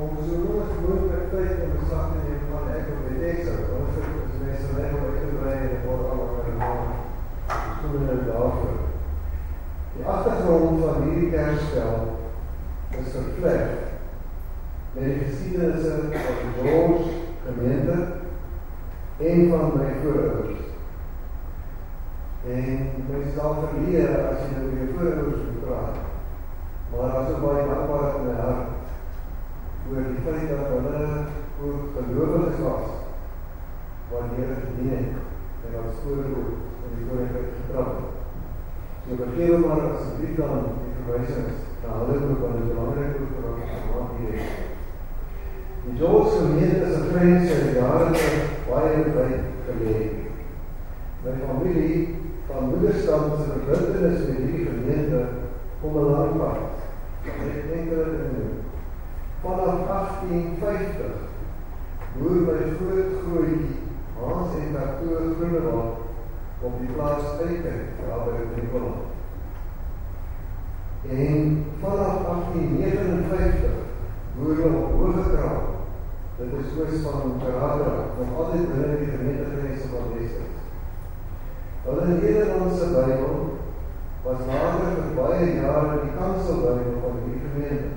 om so hoog moontlik tyd in besag te neem van ek of weet ek sou, want vir ons mense lê maar ek toe ry en word al oor die maan. Ons kom nou daarvoor. Die agtergrond van hierdie kerspel is verplig met die gesiedenisse van die Dors gemeente en van my voorouers. En mens daar verleer as jy nou met jou voorouers praat. Begin maar asseblief dan die verwysings na hulle ook want dit is belangrik vir ons om aan hier het. Die Joodse gemeente is 'n in die jare baie wyd geleë. My familie van moederstand se verbintenis met hierdie gemeente kom 'n lang pad. Ek dink dat dit vanaf 1850 boer my groot grootjie Hans en Tato Groenewald op die plaas Eiken daar by Nicola. En vanaf 1859 boer op Hooggekraal. Dit is oos van Karada, nog altyd binne die gemeentegrense van Weskus. Hulle Nederlandse Bybel was later vir baie jare die kanselbybel van die gemeente.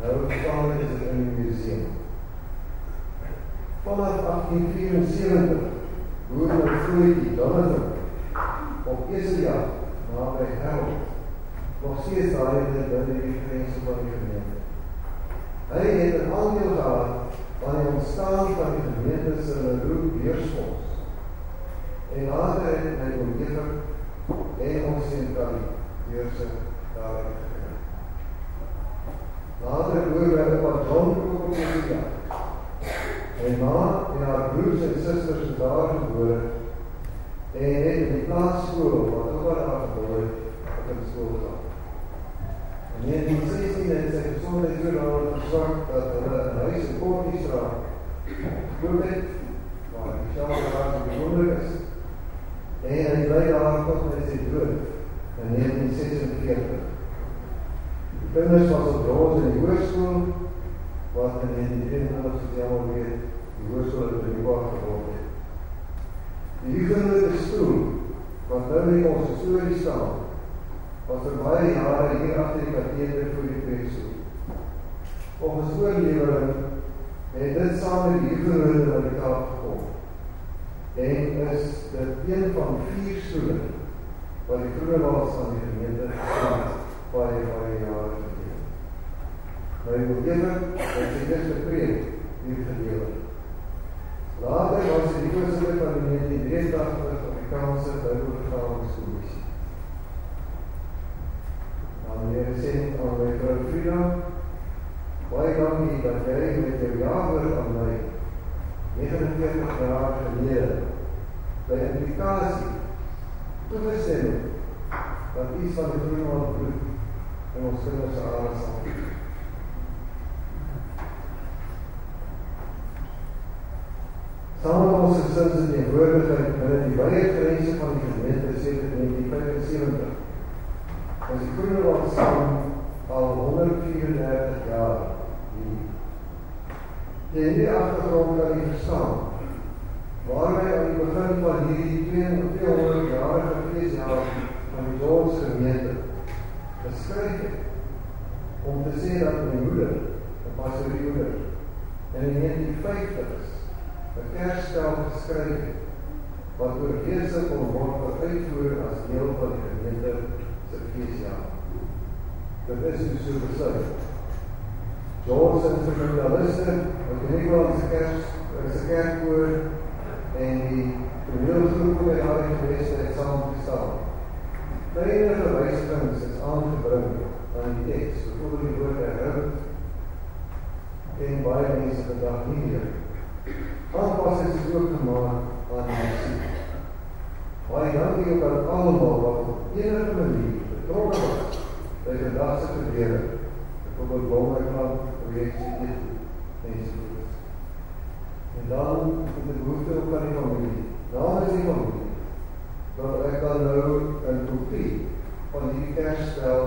Nou staan dit in die museum. Vanaf 1874 boer my grootjie Jonathan op Eseljag naby Harold nog steeds daar in die binne die grense van die gemeente. Hy het 'n aandeel gehad aan die ontstaan van die gemeente se roep Beursfonds. En later het hy oorgever en ons sentrale Beurse daar gekry. Later hoor hy wat John ook op die jaar. En ma en haar broers en susters is daar gebore en het in die plaatsskool wat ook daar gebore het, op die skool gegaan. In die 16 het sy gezondheid so daar verzwak dat hulle een huis in Kortiesraad gekoop het, waar die Sjaalraad bewoonlik is. En hy bly daar tot met sy dood in 1946. Die kinders was op Roos in die hoerskoel, wat in 1923 soos jy al weet, die hoerskoel in die waar geword het. Die huigelike stoel, wat nou in ons story staan, was vir baie jare hier achter die katheter voor die preekstoel. Volgens oorlevering het dit saam met die huigelike na die kaap gekom. En is dit een van vier stoelen wat die groene waals van die gemeente gestaan baie, baie jare geleden. Nou die omgeving het sy eerste preek hier gedeeld. Later was die voorzitter van die 1983 Amerikaanse Bibelvertalingscommissie. Nou meneer sê aan my vrou Frida, baie dankie dat jy met jou jaarwoord aan my 49 jaar gelede by implikasie toegestem het dat iets van die groenwald bloed in ons kinders aarde sal. Samen met ons gesins in die woordigheid binnen die weie grense van die gemeente sê dit in die 75 was die groenwald saam al 134 jaar hier. En die achtergrond kan jy verstaan waar wij aan die begin van hierdie 200 jarige feestjaar van die Joodse gemeente geskryf het om te sê dat my moeder, een pastorie moeder, in die 1950s een kerststel geskryf het wat oorheerse kon word wat uitvoer as deel van die gemeente sy feestjaar. Dit is dus so besluit. Joodse instrumentaliste, wat die Nederlandse kerst, is een kerkwoord en die toneelgroep by daar in geweste het saamgestel. Kleinere wijzigings is aangebring aan die tekst, bijvoorbeeld die woord herinnerd, en baie mense vandag nie meer. Aanpassings is ook gemaakt aan die muziek. Baie dankie aan allemaal wat op enige manier betrokken was by vandagse gebeuren, bijvoorbeeld Bommerklant, projectie, dit, enzovoort. En dan in die behoefte ook aan die familie. Dan is die familie. Dat ek dan nou een kopie van die kerststel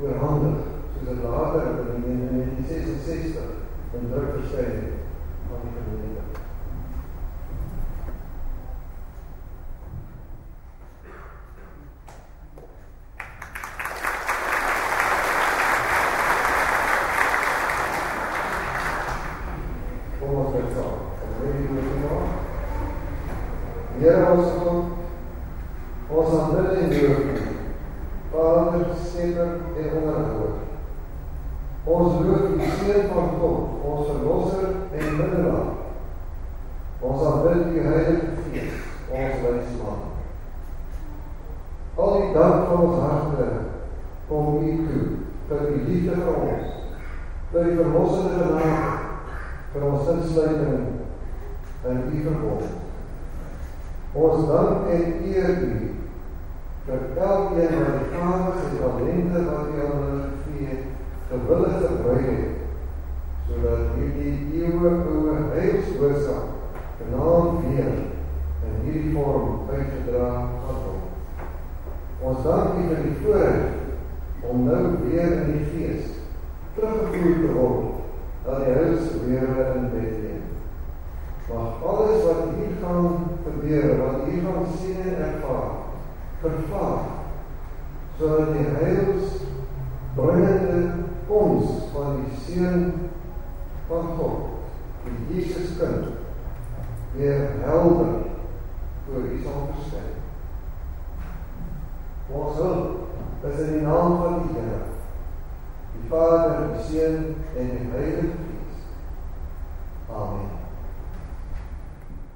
oorhandig, soos het later in 1966 in druk verskyn van die gemeente. Kom ons bid saam. Kom net die woord maak. Here ons God, ons aanbid en loof U. Vader, Skepper en onderhouder. Ons loof die Seun van God, ons verlosser en ons wysman. Al die dank van ons harte kom U toe vir die liefde vir ons, vir die verlossende genade, vir ons insluiting in U verbond. Ons dank en eer U vir elkeen wat die gawes en talente wat U aan hulle gegee het, gewillig gebruik het, sodat hierdie eeuwige heilsboodskap vanaand weer in hierdie vorm uitgedra gaan word. Ons dank U vir die voorrecht om nou weer in die geest teruggevoer te word aan die huisweere in Bethlehem. Mag alles wat hier gaan gebeur, wat hier gaan sien en ervaar, vervaar, so die heils bringende komst van die Seen van God, die Jesus kind, weer helder voor die sal verskyn. Ons hulp is in die naam van die Heer, die Vader, die Seen en die Heilige